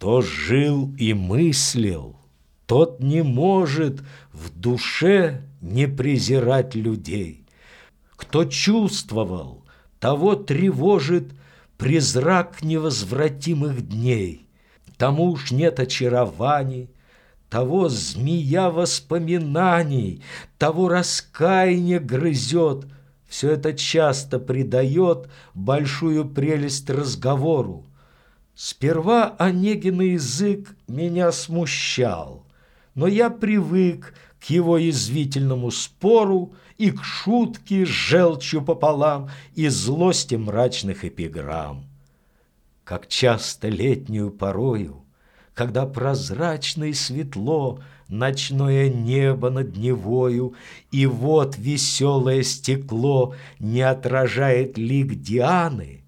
Кто жил и мыслил, тот не может в душе не презирать людей. Кто чувствовал, того тревожит призрак невозвратимых дней. Тому уж нет очарований, того змея воспоминаний, того раскаяние грызет. Все это часто придает большую прелесть разговору. Сперва Онегин язык меня смущал, но я привык к его язвительному спору и к шутке с желчью пополам и злости мрачных эпиграмм. Как часто летнюю порою когда прозрачно и светло Ночное небо над Невою, И вот веселое стекло Не отражает лик Дианы,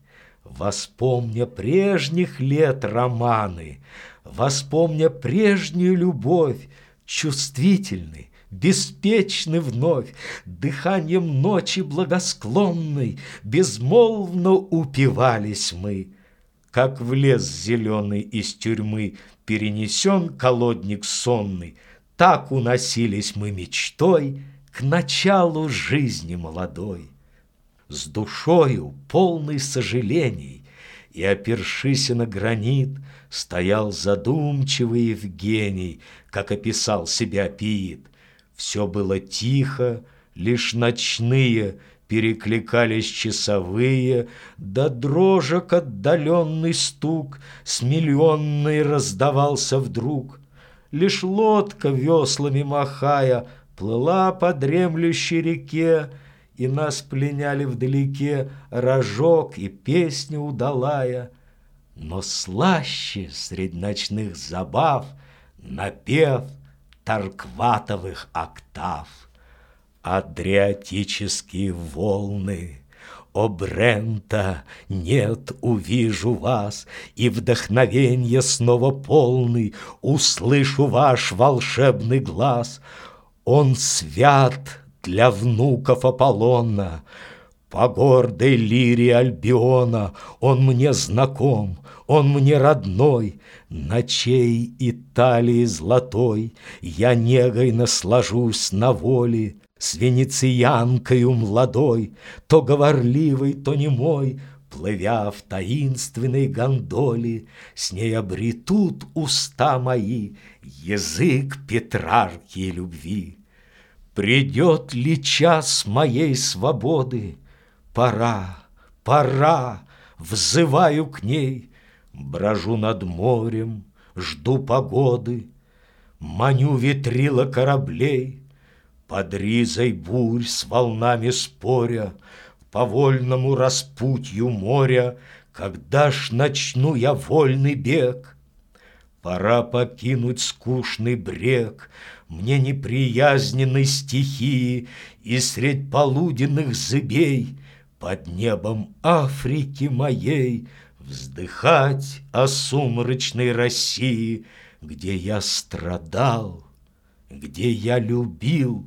Воспомня прежних лет романы, Воспомня прежнюю любовь, Чувствительный, беспечны вновь, Дыханием ночи благосклонной Безмолвно упивались мы, Как в лес зеленый из тюрьмы перенесен колодник сонный, Так уносились мы мечтой К началу жизни молодой. С душою, полной сожалений, И, опершись на гранит, Стоял задумчивый Евгений, Как описал себя Пиит. Все было тихо, лишь ночные — Перекликались часовые, да дрожек отдаленный стук С миллионной раздавался вдруг. Лишь лодка веслами махая Плыла по дремлющей реке, И нас пленяли вдалеке Рожок и песня удалая. Но слаще средь ночных забав Напев Таркватовых октав. Адриатические волны, О, Брента, нет, увижу вас, И вдохновенье снова полный, Услышу ваш волшебный глаз. Он свят для внуков Аполлона, По гордой лире Альбиона Он мне знаком, он мне родной, Ночей Италии золотой Я негой наслажусь на воле, с венециянкою младой, То говорливый, то немой, Плывя в таинственной гондоле, С ней обретут уста мои Язык Петрарки любви. Придет ли час моей свободы? Пора, пора, взываю к ней, Брожу над морем, жду погоды, Маню ветрила кораблей — под ризой бурь с волнами споря, По вольному распутью моря, Когда ж начну я вольный бег? Пора покинуть скучный брег, Мне неприязненной стихии, И средь полуденных зыбей Под небом Африки моей Вздыхать о сумрачной России, Где я страдал, где я любил,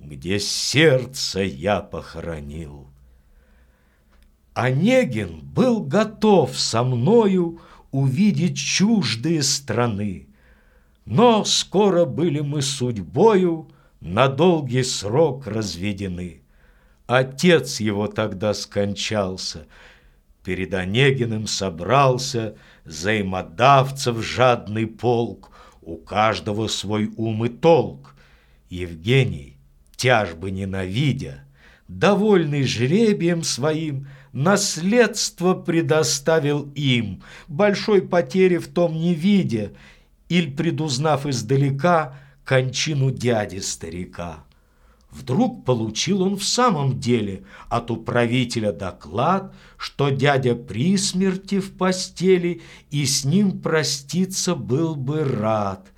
где сердце я похоронил. Онегин был готов со мною увидеть чуждые страны, но скоро были мы судьбою на долгий срок разведены. Отец его тогда скончался, перед Онегиным собрался взаимодавцев жадный полк, у каждого свой ум и толк. Евгений тяжбы ненавидя, довольный жребием своим, наследство предоставил им, большой потери в том не видя, или предузнав издалека кончину дяди-старика. Вдруг получил он в самом деле от управителя доклад, что дядя при смерти в постели и с ним проститься был бы рад.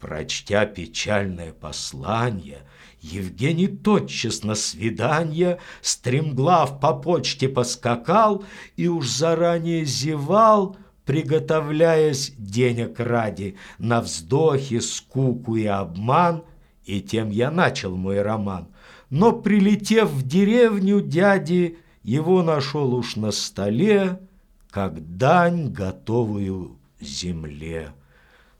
Прочтя печальное послание, Евгений тотчас на свидание, Стремглав по почте поскакал И уж заранее зевал, Приготовляясь денег ради На вздохи, скуку и обман, И тем я начал мой роман. Но, прилетев в деревню дяди, Его нашел уж на столе, Как дань готовую земле.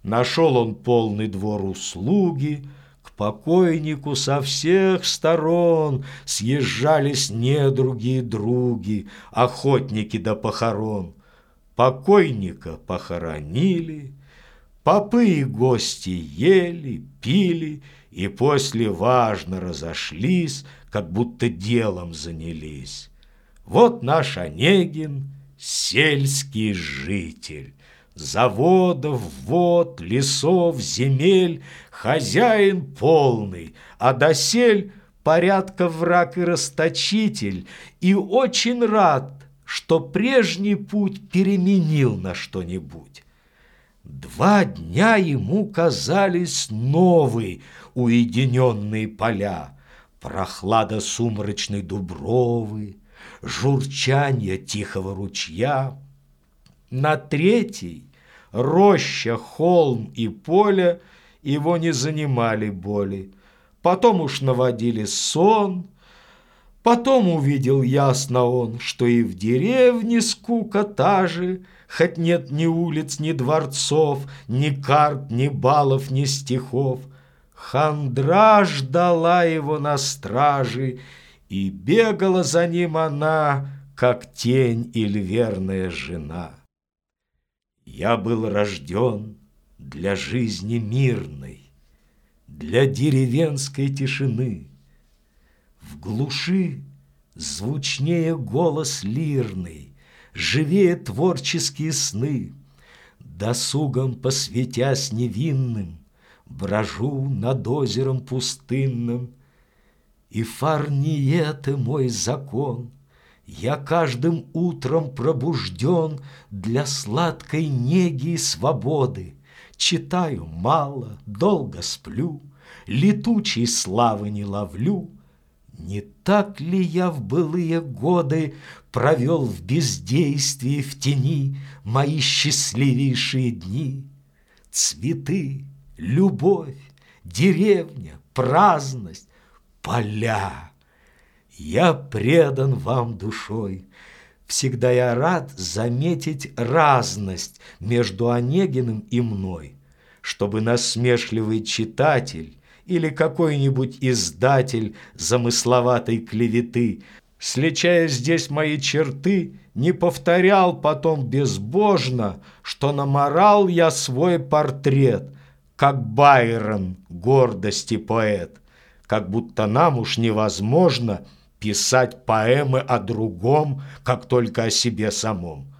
Нашел он полный двор услуги, К покойнику со всех сторон Съезжались недруги и други, Охотники до похорон. Покойника похоронили, Попы и гости ели, пили И после важно разошлись, Как будто делом занялись. Вот наш Онегин, сельский житель, Заводов, вод, лесов, земель, Хозяин полный, а досель Порядка враг и расточитель, И очень рад, что прежний путь Переменил на что-нибудь. Два дня ему казались новые уединенные поля, Прохлада сумрачной дубровы, журчание тихого ручья. На третий роща, холм и поле его не занимали боли. Потом уж наводили сон, потом увидел ясно он, что и в деревне скука та же, Хоть нет ни улиц, ни дворцов, ни карт, ни балов, ни стихов. Хандра ждала его на страже, и бегала за ним она, как тень или верная жена. Я был рожден для жизни мирной, Для деревенской тишины. В глуши звучнее голос лирный, Живее творческие сны. Досугом посвятясь невинным, Брожу над озером пустынным, и фарниеты мой закон. Я каждым утром пробужден Для сладкой неги и свободы. Читаю мало, долго сплю, Летучей славы не ловлю. Не так ли я в былые годы Провел в бездействии в тени Мои счастливейшие дни? Цветы, любовь, деревня, праздность, поля. Я предан вам душой. Всегда я рад заметить разность между Онегиным и мной, чтобы насмешливый читатель или какой-нибудь издатель замысловатой клеветы, сличая здесь мои черты, не повторял потом безбожно, что наморал я свой портрет, как Байрон, гордости поэт как будто нам уж невозможно писать поэмы о другом, как только о себе самом.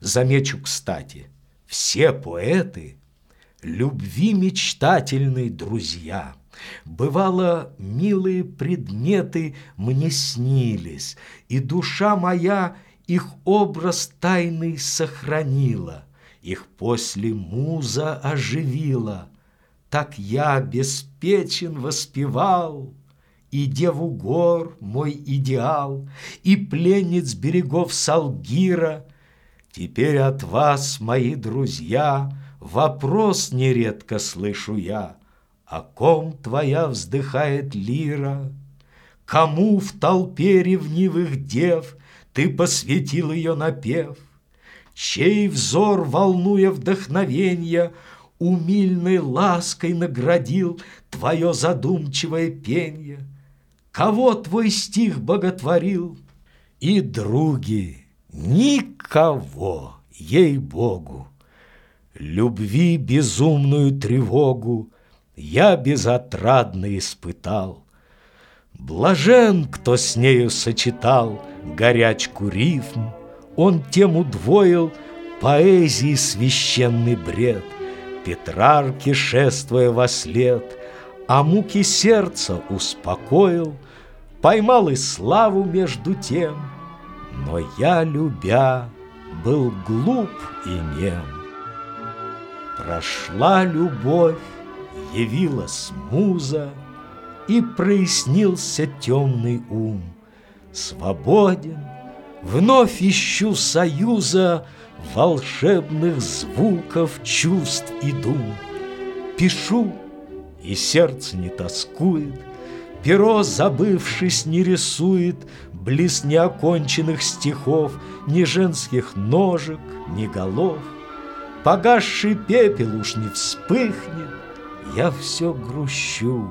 Замечу, кстати, все поэты — любви мечтательные друзья. Бывало, милые предметы мне снились, и душа моя их образ тайный сохранила, их после муза оживила — так я беспечен воспевал И деву гор мой идеал, И пленниц берегов Салгира. Теперь от вас, мои друзья, Вопрос нередко слышу я, О ком твоя вздыхает лира? Кому в толпе ревнивых дев Ты посвятил ее напев? Чей взор, волнуя вдохновенья, умильной лаской наградил Твое задумчивое пенье? Кого твой стих боготворил? И, други, никого, ей-богу, Любви безумную тревогу Я безотрадно испытал. Блажен, кто с нею сочетал Горячку рифм, Он тем удвоил Поэзии священный бред — Петрарке, шествуя во след, А муки сердца успокоил, Поймал и славу между тем, Но я, любя, был глуп и нем. Прошла любовь, явилась муза, И прояснился темный ум. Свободен, вновь ищу союза волшебных звуков, чувств и дум. Пишу, и сердце не тоскует, Перо, забывшись, не рисует Близ неоконченных стихов Ни женских ножек, ни голов. Погасший пепел уж не вспыхнет, Я все грущу,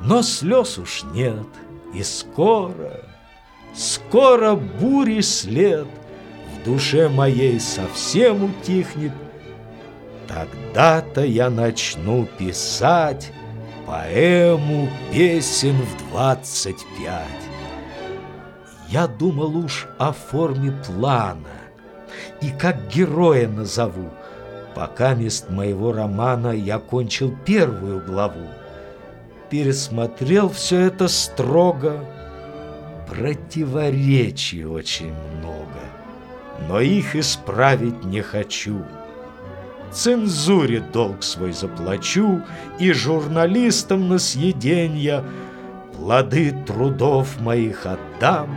но слез уж нет, И скоро, скоро бури след В душе моей совсем утихнет, Тогда-то я начну писать Поэму песен в двадцать пять. Я думал уж о форме плана И как героя назову. Пока мест моего романа я кончил первую главу. Пересмотрел все это строго, Противоречий очень много, Но их исправить не хочу. Цензуре долг свой заплачу И журналистам на съеденье Плоды трудов моих отдам.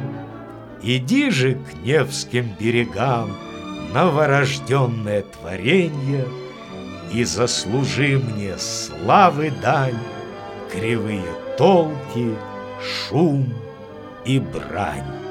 Иди же к Невским берегам, Новорожденное творенье, И заслужи мне славы дань, Кривые толки, шум и брань.